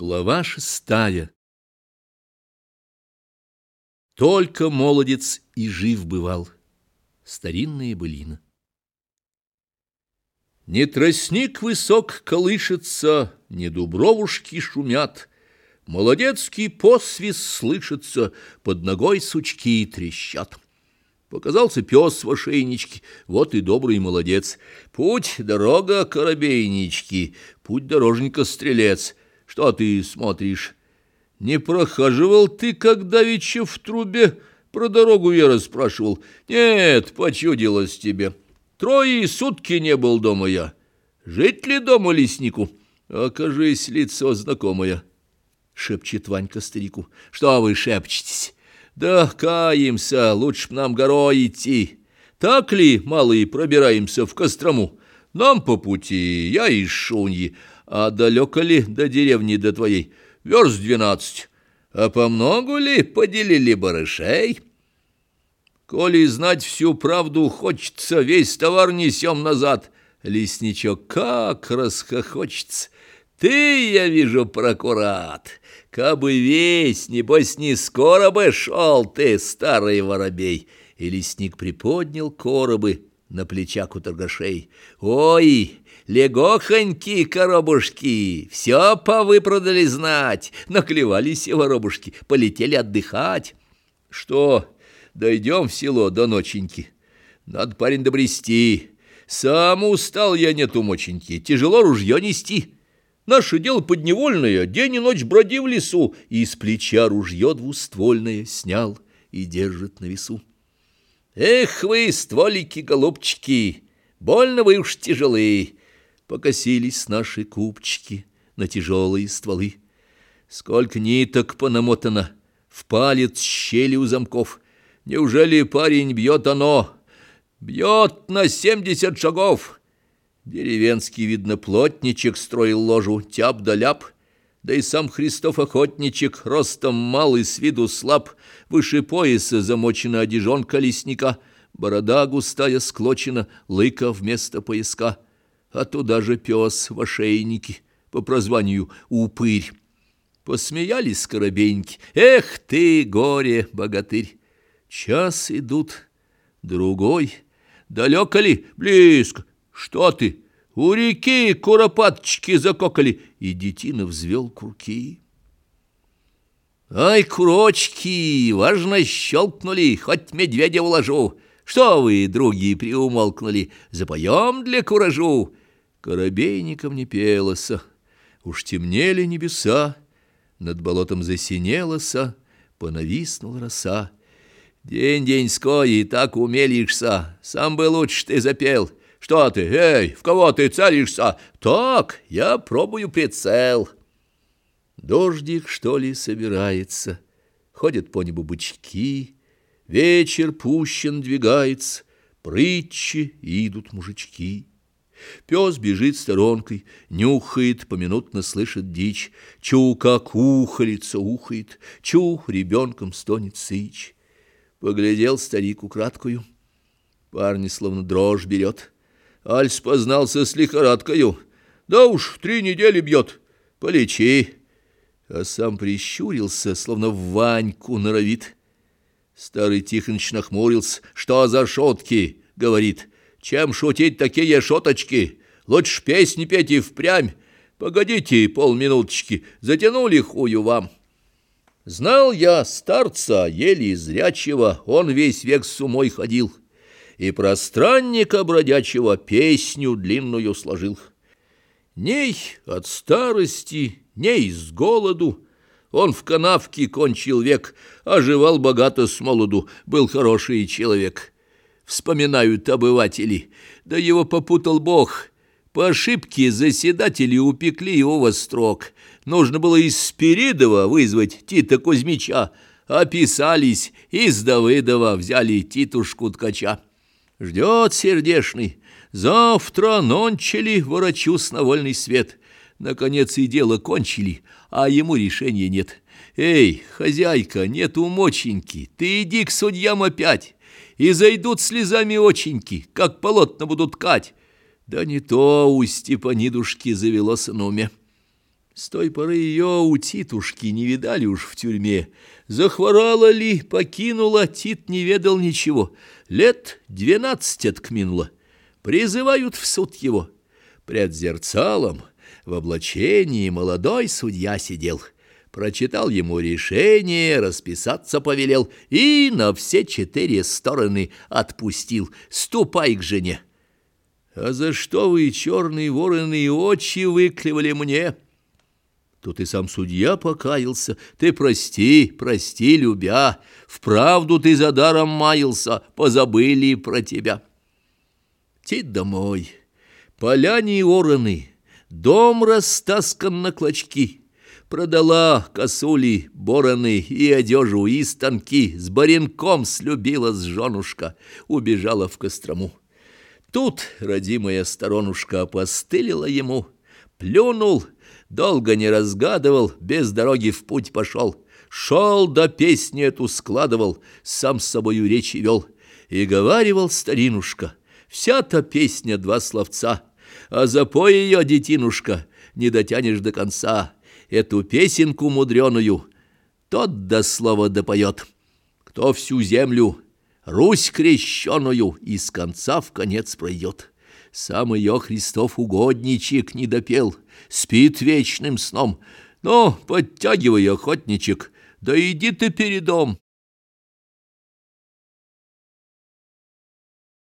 Глава шестая Только молодец и жив бывал. Старинная былина. Не тростник высок колышется, Не дубровушки шумят, Молодецкий посвист слышится, Под ногой сучки трещат. Показался пес в ошейничке, вот и добрый молодец. Путь, дорога, коробейнички, путь дорожника стрелец. Что ты смотришь? Не прохаживал ты, когда давеча в трубе про дорогу я расспрашивал? Нет, почудилось тебе. Трое сутки не был дома я. Жить ли дома леснику? Окажись, лицо знакомое. Шепчет Ванька старику. Что вы шепчетесь? Да каемся, лучше б нам горой идти. Так ли, малые, пробираемся в Кострому? Нам по пути, я из Шуньи, а далеко ли до деревни до твоей? Верст двенадцать. А по многу ли поделили барышей? Коли знать всю правду хочется, весь товар несем назад. Лесничок как расхохочется. Ты, я вижу, прокурат. Кабы весь, небось, не скоро бы шел ты, старый воробей. И лесник приподнял коробы на плечах у торгашей. Ой, легохоньки коробушки, все повыпродали знать, наклевались и воробушки, полетели отдыхать. Что, дойдем в село до ноченьки? Надо, парень, добрести. Сам устал я нету моченьки, тяжело ружье нести. Наше дело подневольное, день и ночь броди в лесу, и с плеча ружье двуствольное снял и держит на весу. Эх вы, стволики, голубчики, больно вы уж тяжелые, покосились наши купчики на тяжелые стволы. Сколько ниток понамотано, в палец щели у замков. Неужели парень бьет оно? Бьет на семьдесят шагов. Деревенский, видно, плотничек строил ложу, тяп да ляп, да и сам Христов охотничек, ростом малый, с виду слаб, выше пояса замочена одежонка лесника, борода густая склочена, лыка вместо пояска, а туда же пес в ошейнике, по прозванию Упырь. Посмеялись скоробейники. Эх ты, горе, богатырь! Час идут, другой. Далеко ли? Близко. Что ты? У реки куропаточки закокали, и детина взвел курки. Ай, курочки, важно щелкнули, хоть медведя уложу. Что вы, други, приумолкнули, запоем для куражу? Коробейником не пелося, уж темнели небеса, над болотом засинелося, понависнула роса. День-деньской, и так умелишься, сам бы лучше ты запел — что ты, эй, в кого ты целишься? Так, я пробую прицел. Дождик, что ли, собирается. Ходят по небу бычки. Вечер пущен двигается. Прытчи идут мужички. Пес бежит сторонкой, нюхает, поминутно слышит дичь. Чу, как ухалится, ухает, чу, ребенком стонет сыч. Поглядел старик украдкою. Парни словно дрожь берет. Альс познался с лихорадкою. Да уж, три недели бьет. Полечи. А сам прищурился, словно Ваньку норовит. Старый Тихоныч нахмурился. «Что за шутки?» — говорит. «Чем шутить такие шуточки? Лучше песни петь и впрямь. Погодите полминуточки, затянули хую вам». Знал я старца, еле зрячего, он весь век с умой ходил и пространника бродячего песню длинную сложил. Ней от старости, ней с голоду, он в канавке кончил век, оживал богато с молоду, был хороший человек. Вспоминают обыватели, да его попутал Бог. По ошибке заседатели упекли его во строк. Нужно было из Спиридова вызвать Тита Кузьмича, описались, из Давыдова взяли Титушку Ткача. Ждет сердешный. Завтра нончели ворочусь на вольный свет. Наконец и дело кончили, а ему решения нет. Эй, хозяйка, нету моченьки, ты иди к судьям опять. И зайдут слезами оченьки, как полотна будут ткать. Да не то у Степанидушки завелось на уме. С той поры ее у Титушки не видали уж в тюрьме. Захворала ли, покинула, Тит не ведал ничего. Лет двенадцать откминула. Призывают в суд его. Пред зерцалом в облачении молодой судья сидел. Прочитал ему решение, расписаться повелел и на все четыре стороны отпустил. Ступай к жене. А за что вы, черные вороны, очи выклевали мне?» Тут и сам судья покаялся. Ты прости, прости, любя. Вправду ты за даром маялся, позабыли про тебя. Тит домой. Поляне и ороны, дом растаскан на клочки. Продала косули, бороны и одежу, и станки. С баренком с женушка, убежала в Кострому. Тут родимая сторонушка опостылила ему, плюнул — Долго не разгадывал, без дороги в путь пошел. Шел да песни эту складывал, сам с собою речи вел. И говаривал старинушка, вся-то песня два словца, а запой ее, детинушка, не дотянешь до конца. Эту песенку мудреную тот до слова допоет, кто всю землю, Русь крещеную, из конца в конец пройдет. Сам ее Христов угодничек не допел, спит вечным сном. Но подтягивай, охотничек, да иди ты передом.